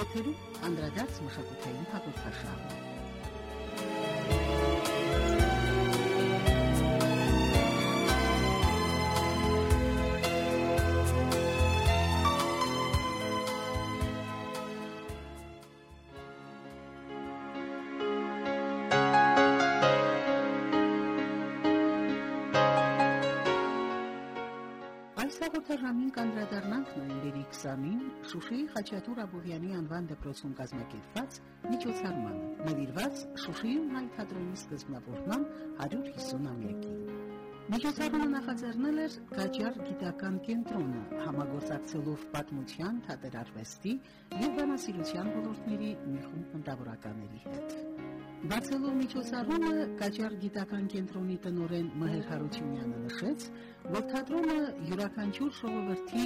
Եթերում անդրադարձ մշակութային հաղորդաշարն է։ 20-ին Շուշիի Խաչատուր Աբովյանի անվան դպրոցում կազմակերպված միջոցառմանը, նվիրված Շուշիում հայ թատրոնի սկզբնավորման 150-ամյակին։ Միջոցառումը նախաձեռնել էր Կաճար գիտական կենտրոնը, համագործակցելով պատմության, թատերարվեստի եւ բանասիրության ոլորտների մի խումբ մտավորականների հետ։ Բացելով միջոցառումը Կաճար գիտական կենտրոնի տնօրեն Մհեր Հարությունյանը նշեց, որ թատրոնը յուրաքանչյուր ժողովրդի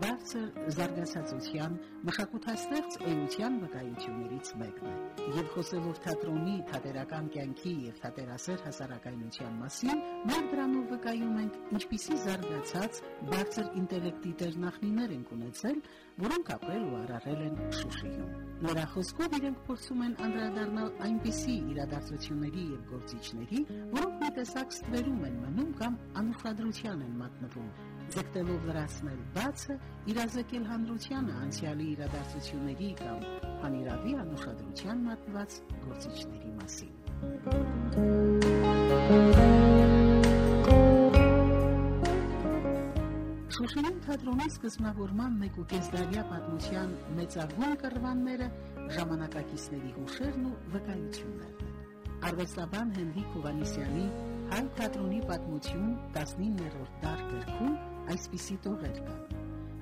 բարձր զարգացածության, մշակութաստեղծ էության վկայություններից մեկն է։ Եվ խոսելով թատրոնի, թատերական կյանքի եւ թատերասեր հասարակայնության մասին, մենք դրանով վկայում ենք, ինչպիսի զարգացած բարձր ինտելեկտի տերնախնիներ են ունեցել, որոնք ապրել ու արարել են Շուշիում։ Նրա խոսքով իրենք փորձում են անդրադառնալ այնպիսի իրադարձությունների եւ գործիչների, որոնք մի տեսակ ստվերում են մնում կամ անուշադրության են մատնվում, ձգտելով լրացնել բացը, իրազեկել հանրությանը անցյալի իրադարձությունների կամ անիրավի անուշադրության մատնված գործիչների մասին։ Շուշիում թատրոնի սկզբնավորման 1.5 դարյա պատմության մեծագույն կռվանները ժամանակակիցների հուշերն ու վկայություններն են։ Արվեստաբան Հենրիկ Հովանիսյանի հայ թատրոնի պատմություն 19-րդ դար գրքում այսպիսի տողեր կան։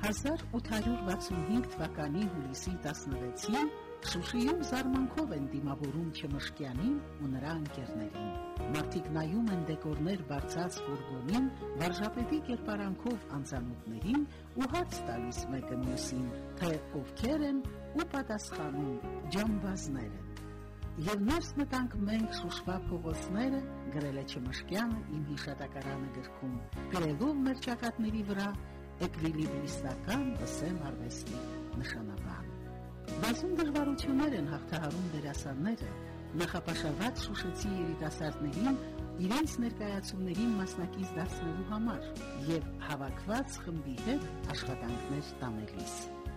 1865 թվականի հուլիսի 16-ին Շուշիում զարմանքով են դիմավորում Չմշկյանին ու նրա ընկերներին։ Մարդիկ նայում են դեկորներ բարձած ֆուրգոնին, վարժապետի կերպարանքով անծանոթներին ու հարց տալիս մեկը մյուսին, թե ովքեր են ու պատասխանում ջամբազներ են։ Եվ ներս մտանք մենք Շուշվա փողոցները, գրել է Չմշկյանը իմ հիշատակարանը գրքում, գրելով մեր ճակատների վրա էկվիլիբրիստական վսեմ արվեստի նշանաբան։ Բազում դժվարություններ են հաղթահարում դերասանները, նախապաշարված շուշեցի երիտասարդներին իրենց ներկայացումներին մասնակից դարձնելու համար եւ հավաքված խմբի հետ աշխատանքներ տանելիս։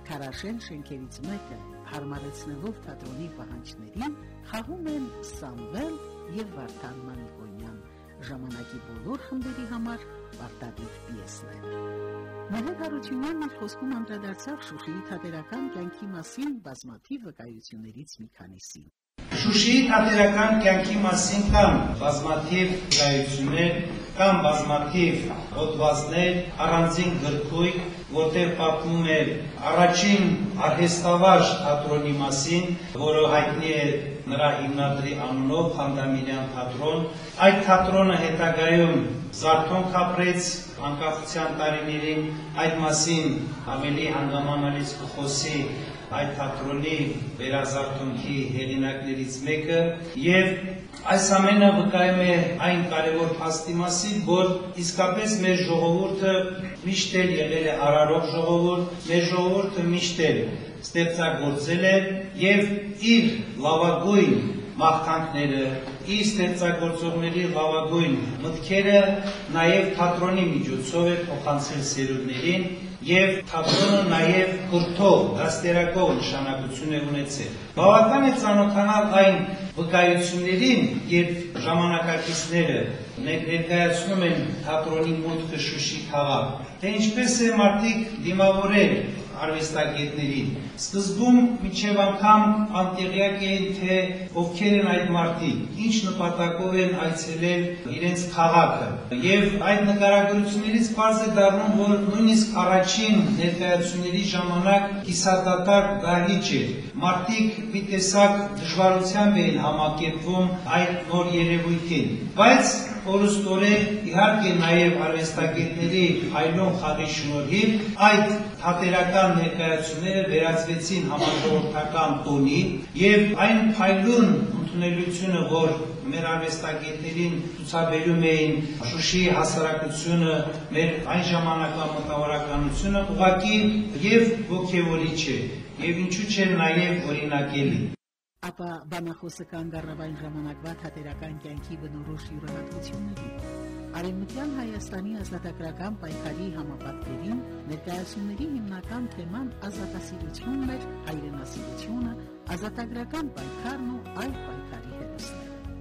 Քարաշեն շենքերից մեկը հարմարեցնելով թատրոնի պահանջներին խաղում են Սամվել եւ Վարդան Մանիկոնյան ժամանակի բոլոր խմբերի համար պարտադիր պիեսներ։ Մհեր Հարությունյանն իր խոսքում անդրադարձավ Շուշիի թատերական կյանքի մասին բազմաթիվ վկայություններից մի քանիսին։ Շուշիի թատերական կյանքի մասին կան բազմաթիվ վկայություններ, կան բազմաթիվ հոդվածներ, առանձին գրքույկ, որտեղ պատմում է առաջին արհեստավար թատրոնի մասին, որը հայտնի է նրա հիմնադրի անունով Խանդամիրյան թատրոն։ Այդ թատրոնը հետագայում Զարթոնք ապրեց անկախության տարիներին, այդ մասին ավելի հանգամանալից կխոսի այդ թատրոնի վերազարթոնքի հեղինակներից մեկը եւ այս ամենը վկայում է այն կարևոր փաստի մասին, որ իսկապես մեր ժողովուրդը միշտ եղել է արարող ժողովուրդ, մեր ժողովուրդը միշտ ստեղծագործել է եւ իր լավագույն մաղթանքները, իր ստեղծագործողների լավագույն մտքերը նաև թատրոնի միջոցով է փոխանցել սերունդներին եւ թատրոնը նաև կրթող, դաստիարակող նշանակություն է ունեցել։ Բավական է ծանոթանալ այն վկայություններին, երբ ժամանակակիցները ներկայացնում են թատրոնի մուտքը Շուշի քաղաք, թե ինչպես է մարդիկ դիմավորել արվեստագետներին։ Սկզբում միջև անգամ անտեղյակ էին, թե ովքեր են այդ մարդիկ, ինչ նպատակով են այցելել իրենց քաղաքը։ Եվ այդ նկարագրություններից պարզ է դառնում, որ նույնիսկ առաջին ներկայացումների ժամանակ կիսադատար դահիճ էր։ Մարդիկ մի տեսակ դժվարությամբ էին համակերպվում այդ նոր երևույթին։ Բայց կորուստորեն իհարկե նաև արվեստագետների հայլոն խաղի շնորհիվ այդ թատերական ներկայացումները վերածվեցին համաժողովրդական տոնի եւ այն փայլուն ընդունելությունը, որ մեր արվեստագետներին ցուցաբերում էին Շուշիի հասարակությունը, մեր այն ժամանակվա մտավորականությունը ուղակի եւ ողջևորիչ է եւ ինչու՞ չէ նաեւ օրինակելի ապա բանախոսը կան գառավային ժամանակվա թատերական կյանքի բնորոշ յուրահատկությունների։ Արևմտյան Հայաստանի ազատագրական պայքարի համապատկերին ներկայացումների հիմնական թեման ազատասիրությունն էր, հայրենասիրությունը, ազատագրական պայքարն ու այլ հերոսները։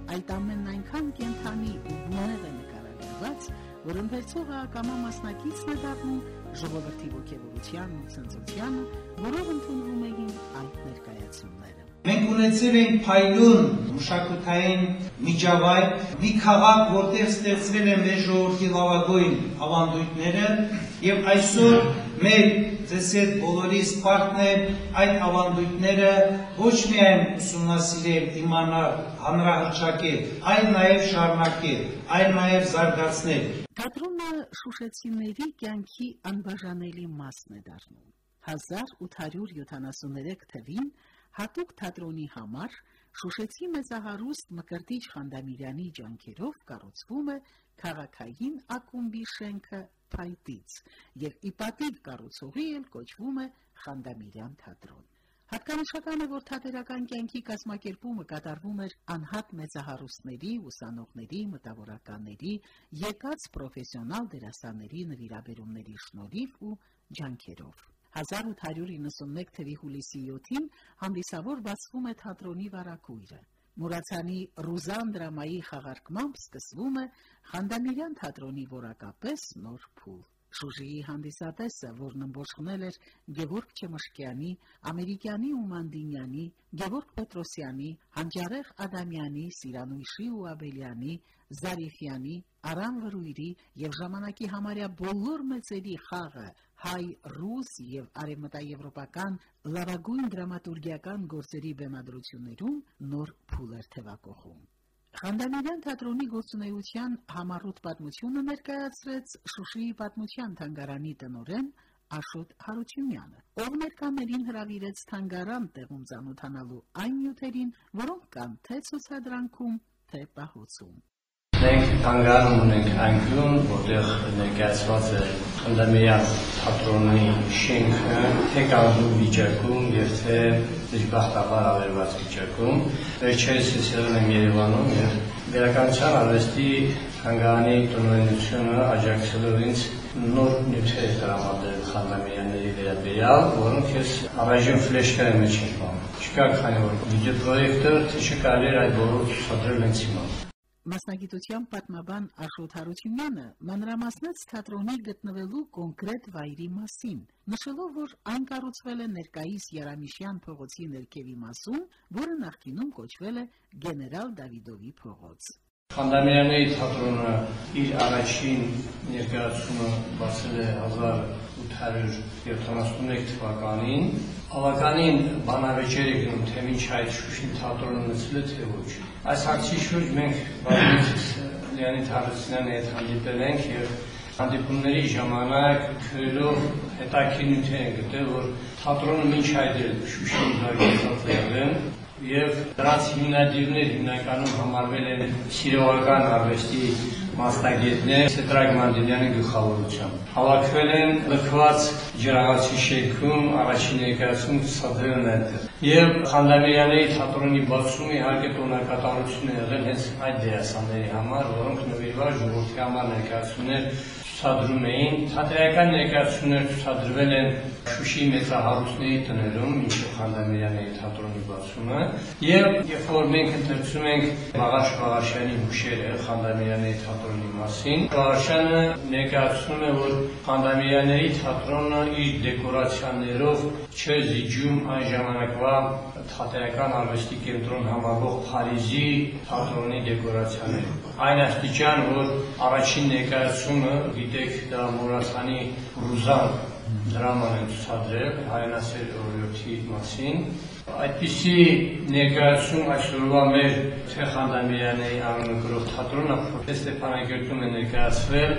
Այդ ամենն այնքան կենթանի ու նորեղ է նկարագրված, որ ընթերցողը ակամա մասնակիցն է դառնում ժողովրդի ողջավորության ու ցնծության, որով ընդունվում էին այդ ներկայացումները։ Մենք ունեցել ենք փայլուն մշակութային միջավայր, մի քաղաք, որտեղ ստեղծվել են մեր ժողովրդի լավագույն ավանդույթները, եւ այսօր մեր ձեզ հետ բոլորի սպարտն է այդ ավանդույթները ոչ միայն ուսումնասիրել, իմանալ, հանրահրճակել, այլ նաև շարունակել, այլ նաև զարգացնել։ Թատրոնը շուշեցիների կյանքի անբաժանելի մասն է դառնում։ 1873 թվին Հատուկ թատրոնի համար Շուշեցի մեծահարուստ Մկրտիչ Խանդամիրյանի ջանքերով կառուցվում է քաղաքային ակումբի շենքը Փայտից եւ իպատիվ կառուցողի էլ կոչվում է Խանդամիրյան թատրոն։ Հատկանշական է, որ թատերական կյանքի կազմակերպումը կատարվում էր անհատ մեծահարուստների, ուսանողների, մտավորականների, եկած պրոֆեսիոնալ դերասանների նվիրաբերումների շնորհիվ ու ջանքերով։ 1891 թվի հուլիսի 7-ին հանդիսավոր բացվում է թատրոնի վարակույրը։ Մուրացանի Ռուզան դրամայի խաղարկմամբ սկսվում է Խանդամիրյան թատրոնի որակապես նոր փուլ։ Շուշիի հանդիսատեսը, որն ըմբոշխնել էր Գևորգ Չմշկյանի, Ամերիկյանի ու Մանդինյանի, Գևորգ Պետրոսյանի, Հանջարեղ Ադամյանի, Սիրանույշի ու Աբելյանի, Զարիֆյանի, Արամ Վրույրի եւ ժամանակի համարյա բոլոր մեծերի խաղը հայ, ռուս եւ արևմտաեվրոպական լավագույն դրամատուրգիական գործերի բեմադրություններում նոր փուլ էր թևակողում։ Խանդամիրյան թատրոնի գործունեության համառոտ պատմությունը ներկայացրեց Շուշիի պատմության թանգարանի տնօրեն Աշոտ Հարությունյանը, ով ներկաներին հրավիրեց թանգարան տեղում ծանոթանալու այն նյութերին, որոնք կան թե ցուցադրանքում, թե պահոցում։ Մենք թանգարան ունենք անկյուն, որտեղ ներկայացված է Խնդամիրյան թատրոնի շենքը, թե կազմում վիճակում եւ թե դժբախտաբար ավերված վիճակում։ Վերջերս ես եղել եմ Երևանում եւ Վերականության արվեստի թանգարանի տնօրինությունը աջակցելով ինձ նոր նյութեր տրամադրել Խանդամյանների վերաբերյալ, որոնք ես առայժմ ֆլեշկայի մեջ եմ պահում։ Չկա քանի որ վիդեոպրոյեկտոր, թե չկարելի էր այդ բոլորը ցուցադրել ինձ հիմա։ Մասնագիտությամբ պատմաբան Աշոտ Հարությունյանը մանրամասնեց թատրոնի գտնվելու կոնկրետ վայրի մասին, նշելով, որ այն կառուցվել է ներկայիս Եռամիշյան փողոցի ներքևի մասում, որը նախկինում կոչվել է Գեներալ Դավիդովի փողոց։ Խանդամյանի թատրոնը իր առաջին ներկայացումը բացել է 1871 թվականին։ Ավականին բանավեճեր է գնում, թե ինչ այդ Շուշին թատրոնը մցել է, թե ոչ։ Այս հարցի շուրջ մենք Վարդանից Լեոնիդ Հարությունյանի հետ հանդիպել ենք եւ հանդիպումների ժամանակ քրելով հետաքինություն են գտել, որ թատրոնը ինչ այդ Շուշին զարգացած է եղել եւ դրանց հիմնադիրներ հիմնականում համարվել են սիրողական արվեստի մասնագետներ Սետրակ Մանդելյանի գլխավորությամբ։ Հավաքվել են լքված ջրաղացի շենքում առաջին ներկայացում ցուցադրել են այդտեղ։ Եվ Խանդամիրյանի թատրոնի բացումը իհարկե տոնակատարություն է եղել հենց այդ դերասանների համար, որոնք նվիրված ժողովրդի համար ներկայացումներ ցուցադրում էին։ Թատերական ներկայացումներ ցուցադրվել են Շուշի մեծահարուստների տներում, ինչը Խանդամիրյանի թատրոնի բացումը, եւ երբ որ մենք ընթերցում ենք Մաղաշ Մաղաշյանի հուշերը Խանդամիրյանի թատրոնի մասին, Մաղաշյանը ներկայացնում է, որ Խանդամիրյանների թատրոնը իր դեկորացիաներով չէ զիջում այն ժամանակվա թատերական արվեստի կենտրոն համարվող Փարիզի թատրոնի դեկորացիաներով։ Այն աստիճան, որ առաջին ներկայացումը գիտեք դա Մուրացանի Ռուզան դրաման են ցուցադրել հայրենասեր օրիորդի մասին։ Այդպիսի ներկայացում այսօրվա մեր Թեխանդամիրյանի անունը գրող թատրոնը Պրոֆեսոր Ստեփանակերտում է ներկայացվել։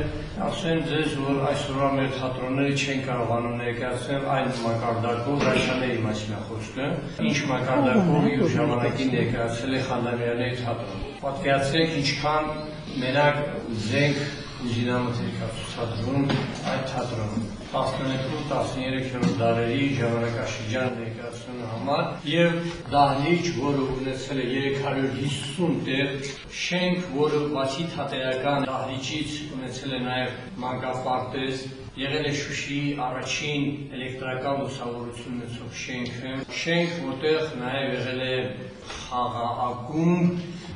Ասեմ ձեզ, որ այսօրվա մեր թատրոնները չեն կարողանում ներկայացնել այն մակարդակով Ռաշյանների մասին է խոսքը, ինչ մակարդակով իր ժամանակին ներկայացել է Խանդամիրյանի թատրոնը։ Պատկերացրեք ինչքան մենակ զենք ուժինամթերք ցուցադրում այդ թատրոնում։ 11-13-րդ դարերի ժամանակաշրջան ներկայացնելու համար եւ դահլիճ, որը ունեցել է 350 տեղ, շենք, որը բացի թատերական դահլիճից ունեցել է նաեւ մանկապարտեզ, եղել է Շուշիի առաջին էլեկտրական լուսավորություն ունեցող շենքը, շենք, որտեղ նաեւ եղել է խաղաղակում,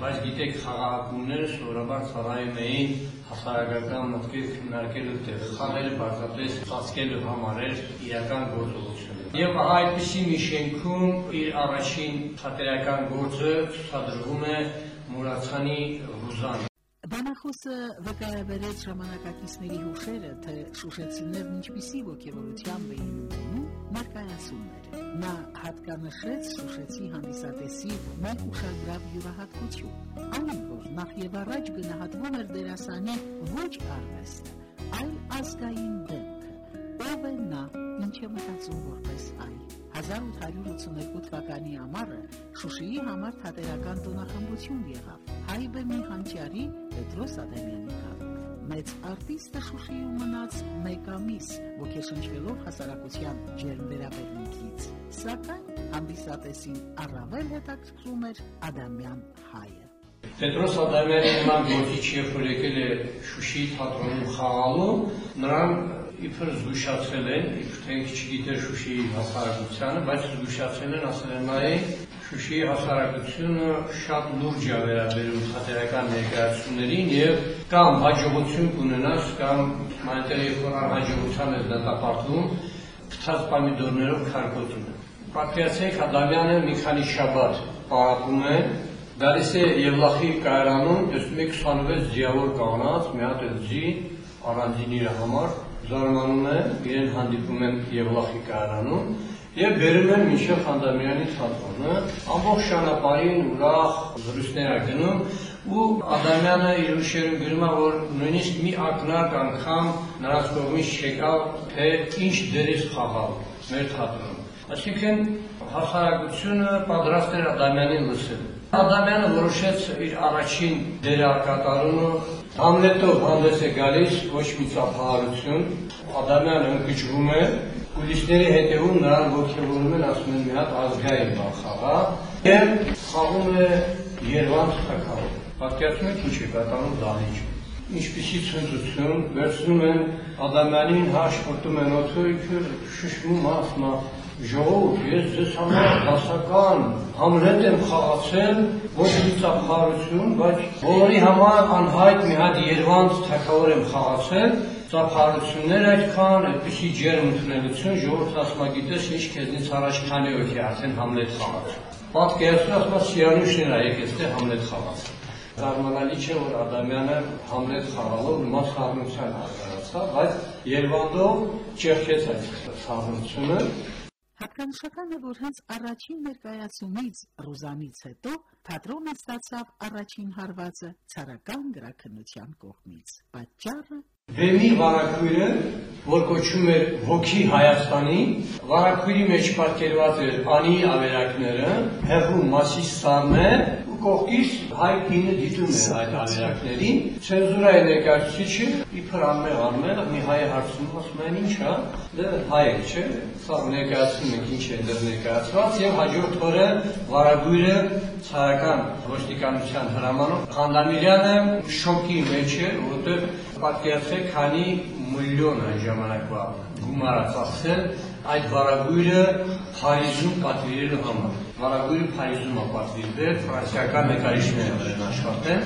բայց գիտեք խաղաղակումները սովորաբար ծառայում էին հասարակական մտքեր քննարկելու տեղ, խաղերը բարձրապես ծածկելու համար էր իրական գործողությունը։ Եվ ահա այդպիսի մի շենքում իր առաջին թատերական գործը ցուցադրվում է Մուրացանի Ռուզան Բանախոսը վկայաբերեց ժամանակակիցների հուշերը, թե շուշեցիներն ինչպիսի ոգևորությամբ էին ընդունում ներկայացումները։ Նա հատկանշեց շուշեցի հանդիսատեսի մեկ ուշագրավ յուրահատկություն, այն, որ նախ եւ առաջ գնահատվում էր դերասանի ոչ արվեստը, այլ ազգային դեմքը։ Ով է նա, ինչ է մտածում որպես այ 1882 թվականի ամառը Շուշիի համար թատերական տոնախմբություն եղավ։ Հայ բեմի հանճարի Պետրոս Ադամյանի Մեծ արտիստը Շուշիում մնաց մեկ ամիս, ոգեշնչվելով հասարակության ջերմ վերաբերմունքից։ Սակայն հանդիսատեսին առավել հետաքրքրում էր Ադամյան հայը։ Պետրոս Ադամյանի նման գործիչ երբ եկել է Շուշիի թատրոնում խաղալու, նրան իբր զգուշացել են, իբր թե չգիտեր Շուշիի հասարակությանը, բայց զգուշացել են, ասել են նայ Շուշիի հասարակությունը շատ լուրջ է վերաբերում թատերական ներկայացումներին եւ կամ հաջողություն կունենաս կամ այնտեղ երբ հաջողության է դատապարտվում, փթած պամիդորներով քարկոտում են։ Պատկերացրեք Ադամյանը մի քանի շաբաթ պարապում է Գալիս է Եվլախի կայարանում, տեսնում եք 26 ձիավոր կանած, մի հատ էլ ձի առանձին իր համար, զարմանում է, իրեն հանդիպում են Եվլախի կայարանում եւ բերում են մինչեւ Խանդամյանի թատրոնը, ամբողջ ճանապարհին ուրախ զրույցներ է գնում ու Ադամյանը իր ուշերում գրում է, որ նույնիսկ մի ակնարկ անգամ նրանց կողմից չեկավ, թե ինչ դերից խաղալ մեր թատրոնում։ Այսինքն հասարակությունը պատրաստ էր Ադամյանին լսել։ Ադամյանը որոշեց իր առաջին դերակատարումը Համլետով հանդես է գալիս ոչ մի ծափահարություն, Ադամյանը ընկճվում է, ուրիշների հետևում նրան ոգևորում են, ասում են մի հատ ազգային բան խաղա, եւ խաղում է Երևան թակավոր։ Պատկերացնում եք ինչ է կատարում դահիճը։ Ինչպիսի ցնծություն, վերցնում են Ադամյանին, հաշվորտում են ինքը շշմում, ասում է ժողովուրդ, ես ձեզ համար դասական Համլետ եմ խաղացել, ոչ մի ծափարություն, բայց բոլորի համար անհայտ մի հատ Երևանց թակավոր եմ խաղացել, ծափարություններ այդքան, այդպիսի ջերմ ընդունելություն, ժողովուրդ ասում է, գիտես, ինչ քեզնից առաջ քանի օքի արդեն Համլետ խաղաց։ Պատկերացրու է, Սիրանուշն է եկել, թե Համլետ խաղաց։ Զարմանալի չէ, որ Ադամյանը Համլետ խաղալով նման խաղնության հասարացավ, բայց Երևանդով չեղքեց այդ խաղնությունը Հատկանշական է, որ հենց առաջին ներկայացումից Ռուզանից հետո թատրոնը ստացավ առաջին հարվածը ցարական գրաքննության կողմից։ Պատճառը Վեմի վարակույրը, որ կոչում էր ոգի Հայաստանի, վարակույրի մեջ պատկերված էր անի ավերակները, հեղու մասի սարն է, կողքից հայ կինը դիտում է այդ ավերակներին, ցենզուրայի ներկայացուցիչը իբր անմեղ անմեղ մի հայ հարցնում, ասում են ինչ հա, դա հայ է, չէ, սա ներկայացնում ենք ինչ է դեռ ներկայացված եւ հաջորդ օրը վարագույրը ցարական ոստիկանության հրամանով Խանդամիրյանը շոկի մեջ է, որտեղ պատկերացրեք, քանի միլիոն այն ժամանակվա գումար ծախսել այդ վարագույրը Փարիզում պատվիրելու համար։ Վարագույրը Փարիզում է պատվիրվել, ֆրանսիական նկարիչներ են աշխատել,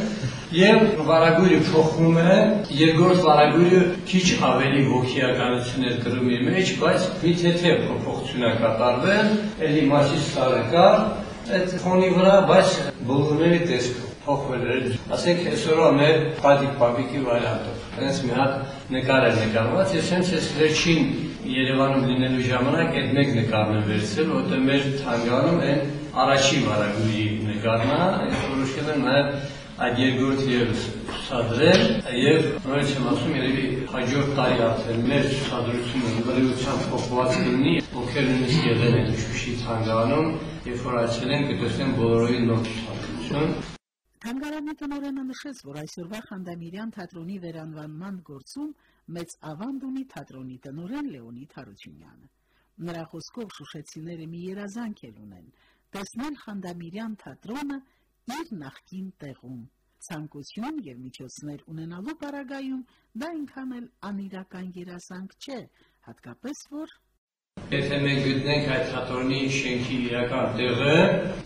եւ վարագույրը փոխվում է, երկրորդ վարագույրը քիչ ավելի ոգիականություններ կրում իր մեջ, բայց մի թեթև փոփոխություն է կատարվել, ելի մասից սարը կա, այդ ֆոնի վրա, բայց բոլորների տեսքը փոխվել էր։ Ասենք այսօրվա մեր պատիկ պապիկի վարիանտով։ Հենց մի հատ նկար է նկարված, ես հենց այս վերջին Երևանում լինելու ժամանակ այդ մեկ նկարն եմ վերցրել, որտեղ մեր թանգարանում այն առաջի վարագույրի նկարն է, որոշել եմ նաև այդ երկրորդ երևս ցուցադրել եւ նորից եմ ասում երևի հաջորդ տարի արդեն մեր ցուցադրությունը լրիվությամբ փոխված կլինի ովքեր նույնիսկ եղել են Շուշի թանգարանում երբ որ այցելեն կտեսնեն բոլորովին նոր ցուցադրություն Թանգարանի տնօրենը նշեց, որ այսօրվա Խանդամիրյան թատրոնի վերանվանման գործում մեծ ավանդ ունի թատրոնի տնօրեն Լեոնիդ Հարությունյանը։ Նրա խոսքով շուշեցիները մի երազանք էլ ունեն՝ տեսնել Խանդամիրյան թատրոնը իր նախկին տեղում։ Ցանկություն եւ միջոցներ ունենալու պարագայում դա այնքան էլ անիրական երազանք չէ, հատկապես որ Եթե մենք գտնենք այդ թատրոնի շենքի իրական տեղը,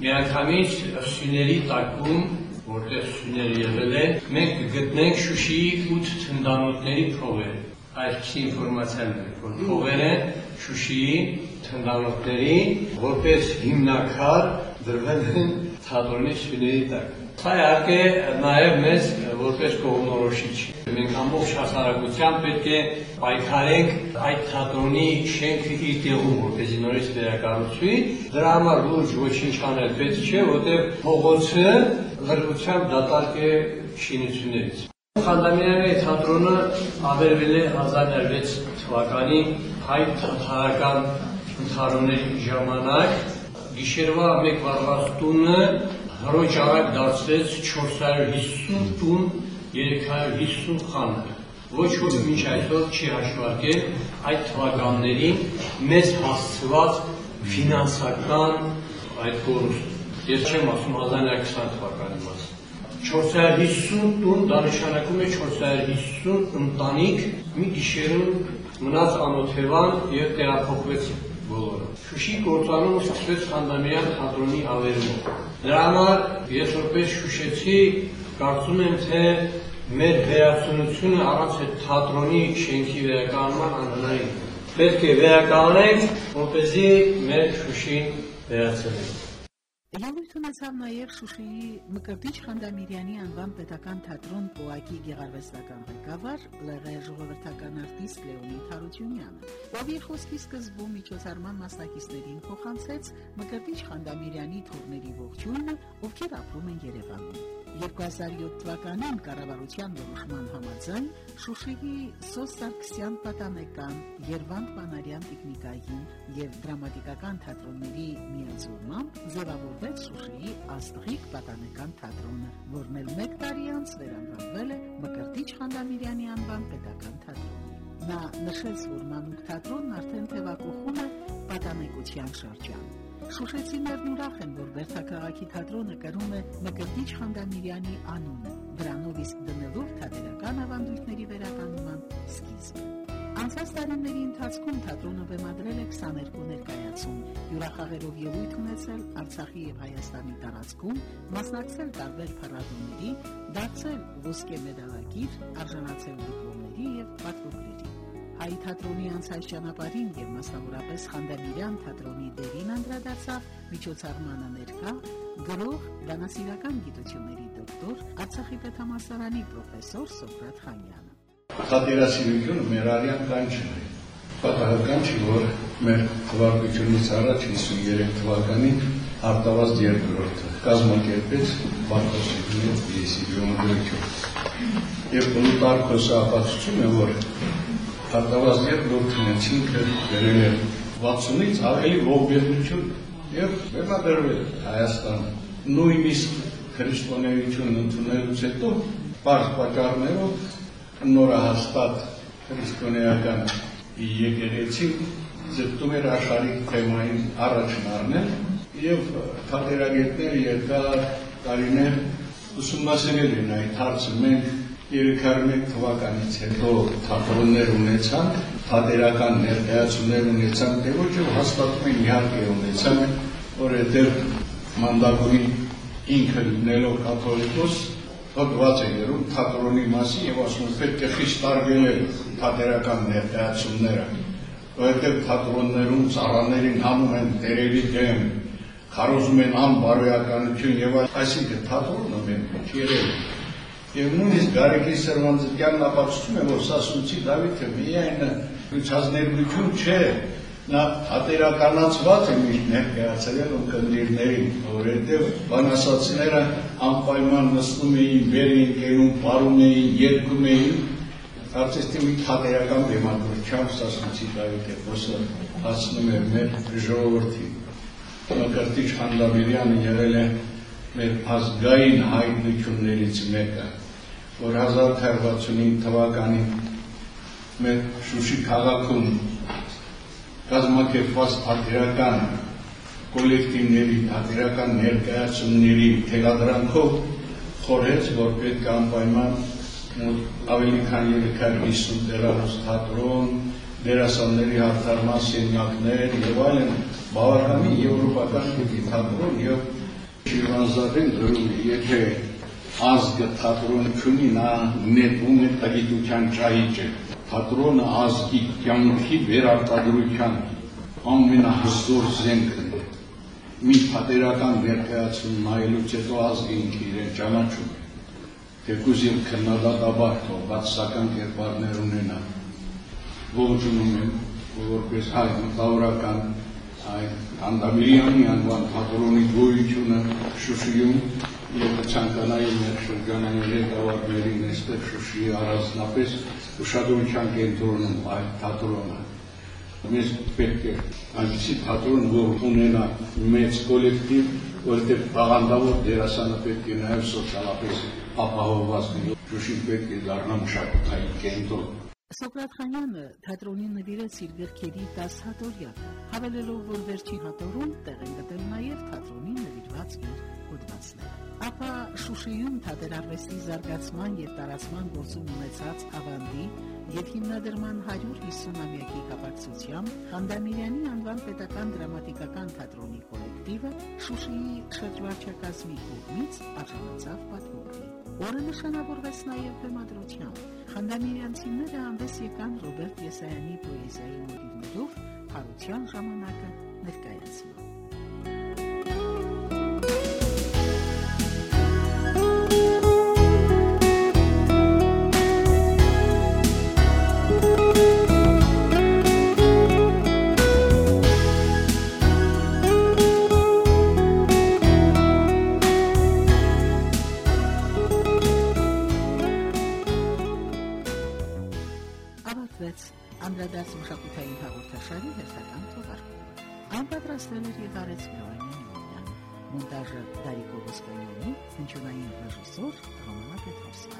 միանգամից սյուների տակում որտեղ սյուներ եղել է, մենք գտնենք Շուշիի 8 թնդանոթների փողերը։ Այսպիսի ինֆորմացիա ունենք, որ փողերը Շուշիի թնդանոթների որպես հիմնակար դրվել են թատրոնի սյուների տակ։ Սա իհարկե նաև մեզ որպես կողմնորոշիչ։ Մենք ամբողջ հասարակությամբ պետք է պայքարենք այդ թատրոնի շենքը իր տեղում, որպեսզի նորից վերակառուցվի։ Դրա համար լուրջ ոչինչ անել պետք չէ, որտեղ փողոցը լրացությամբ դատարկե շինություններից։ Խանդամյանի թատրոնը ավերվել է 1006 թվականին հայ թաթարական ընդհարումների ժամանակ գիշերվա մեկ վարված տունը հրոջ արագ դարձրեց 450 տուն 350 խանութ։ Ոչ ոք մինչ այսօր չի հաշվարկել այդ թվականների մեծ հասցված ֆինանսական այդ կորուստը։ Ես չեմ ասում 1920 թվականի մասին։ 450 տուն դա նշանակում է 450 ընտանիք մի գիշերում մնաց անօթևան եւ տեղափոխվեցին բոլորը։ Շուշի գործանում սկսվեց Խանդամյան թատրոնի ավերումը։ Դրա համար ես որպես շուշեցի կարծում եմ թե մեր վերացնությունը առանց այդ թատրոնի շենքի վերականգնման անհնարին։ Պետք է վերականգնենք, որպեսզի մեր Շուշին վերացնենք։ Ելույթ ունեցավ նաև Շուշիի Մկրտիչ Խանդամիրյանի անվան պետական թատրոն ՊՕԱԿ-ի գեղարվեստական ղեկավար ԼՂ ժողովրդական արտիստ Լեոնիդ Հարությունյանը, ով իր խոսքի սկզբում միջոցառման մասնակիցներին փոխանցեց Մկրտիչ Խանդամիրյանի թուրների ողջույնը, ովքեր ապրում են Երևանում։ 2007 թվականին կառավարության որոշման համաձայն Շուշիի Սոս Սարգսյան պատանեկան, Երվանդ Մանարյան տեխնիկային եւ դրամատիկական թատրոնների միաձուլմամբ ձևավորվեց Շուշիի Աստղիկ պատանեկան թատրոնը, որն էլ 1 տարի անց վերանվանվել է Մկրտիչ Խանդամիրյանի անվան պետական թատրոնի։ Նա նշեց, որ Մանուկ թատրոնն արդեն թևակողում է պատանեկության շրջան։ Շուշեցիներն ուրախ են, որ Բերթաքաղաքի թատրոնը կրում է Մկրտիչ Խանդամիրյանի անունը, դրանով իսկ դնելով թատերական ավանդույթների վերականգնման սկիզբը։ Անցած տարիների ընթացքում թատրոնը բեմադրել է 22 ներկայացում, յուրախաղերով ելույթ ունեցել Արցախի եւ Հայաստանի տարածքում, մասնակցել տարբեր փառատոների, դարձել ոսկե մեդալակիր, արժանացել դիպլոմների եւ պատվոգրերի։ Հայ թատրոնի անցած ճանապարհին եւ մասնավորապես Խանդամիրյան թատրոնի դերին անդրադարձավ միջոցառմանը ներկա գրող դանասիրական գիտությունների դոկտոր Արցախի պետհամասարանի պրոֆեսոր Սոկրատ Խանյանը։ Թատերասիրությունը մեր արյան կանչն է։ Պատահական չի, որ մեր թվարկությունից առաջ 53 թվականին արտավազդ երկրորդը կազմակերպեց Բաքոսի Եսիգյոն դրություն։ Եվ Պլուտարքոսը ապացուցում է, որ հատկապես երբ դոկտրինացին վերել է 60-ից ավելի ողբերգություն եւ վերնաբերվել Հայաստան նույնիսկ քրիստոնեություն ընդունելուց հետո բարձ պատճառներով նորահաստատ քրիստոնեական եկեղեցի ձգտում էր աշխարհիկ թեմային առաջն առնել եւ թատերագետներ երկար տարիներ ուսումնասիրել են այդ հարցը մենք 31 թվականից հետո թատրոններ ունեցանք, թատերական ներկայացումներ ունեցանք, դե ոչ հաստատում են իհարկե ունեցանք, որովհետև մանդակունի ինքը լինելով կաթոլիկոս հոդված է երում թատրոնի մասին եւ ասում է պետք է խիստ տարբերել թատերական ներկայացումները, որովհետև թատրոններում ծառաներին հանում են տերերի դեմ, քարոզում են անբարոյականություն եւ այսինքն թատրոնը մենք չերել Եվ նույնիսկ Գարեգի Սրվանձյանն ապացուցում է, որ Սասունցի Դավիթը միայն ցածներգություն չէ, նա հատերականացված է միշտ ներկայացրել ունկնդիրներին, որովհետև բանասացիները անպայման նստում էին, վեր էին կենում, պարում էին, երկում էին, կարծես թե մի հատերական բեմադրությամբ Սասունցի Դավիթը խոսը հասնում է մեր ժողովրդին։ Մկրտիչ Խանդավիրյանը եղել է մեր ազգային հայտնություններից մեկը որ 1065 թվականին մեր Շուշի քաղաքում կազմակերպված պատերական կոլեկտիվների, պատերական ներկայացումների թելադրանքով խորհեց, որ պետք է անպայման ավելի քան 350 դերանոց թատրոն, դերասանների հարթարման սենյակներ եւ այլն բավականին եվրոպական թատրոն եւ Շիրվանզադեն է, եթե ազգը թատրոն չունի, նա նետվում է տգիտության ճահիճը։ Թատրոնը ազգի կյանքի վերարտադրության ամենահզոր զենքն է։ Մի պատերական ներկայացում նայելուց հետո ազգը ինքը իրեն ճանաչում է։ Թեկուզ եւ քննադատաբար թողած սական կերպարներ ունենա։ Ողջունում եմ որպես հայ մտավորական այն Անդամիրյանի անվան թատրոնի գոյությունը Շուշիում եւ ցանկանայի մեր շրջանային ղեկավարներին այստեղ Շուշիի առանձնապես ուշադրության կենտրոնում այդ թատրոնը մեզ պետք է այնպիսի թատրոն, որ ունենա մեծ կոլեկտիվ, որտեղ բաղանդավոր դերասանը պետք է նաև սոցիալապես ապահովված լինի։ Շուշին պետք է դառնա մշակութային կենտրոն։ Սոկրատ Խանյանը թատրոնին նվիրեց իր գրքերի 10 հատորյակը, հավելելով, որ վերջի հատորում տեղ են գտել նաև թատրոնին նվիրված իր հոդվածները։ Ապա Շուշիում թատերարվեստի զարգացման եւ տարածման գործում ունեցած ավանդի եւ հիմնադրման 150-ամյակի կապակցությամբ Խանդամիրյանի անվան պետական դրամատիկական թատրոնի կոլեկտիվը Շուշիի շրջվարչակազմի կողմից արժանացավ պատվոգի։ Օրը նշանավորվեց նաև բեմադրությամբ։ Խանդամիրյանցիները հանդես եկան Ռոբերտ Եսայանի պոեզիայի մոդիվներով հարության ժամանակը ներկայացման։ Сенчунаїв режисер Романа Петровська.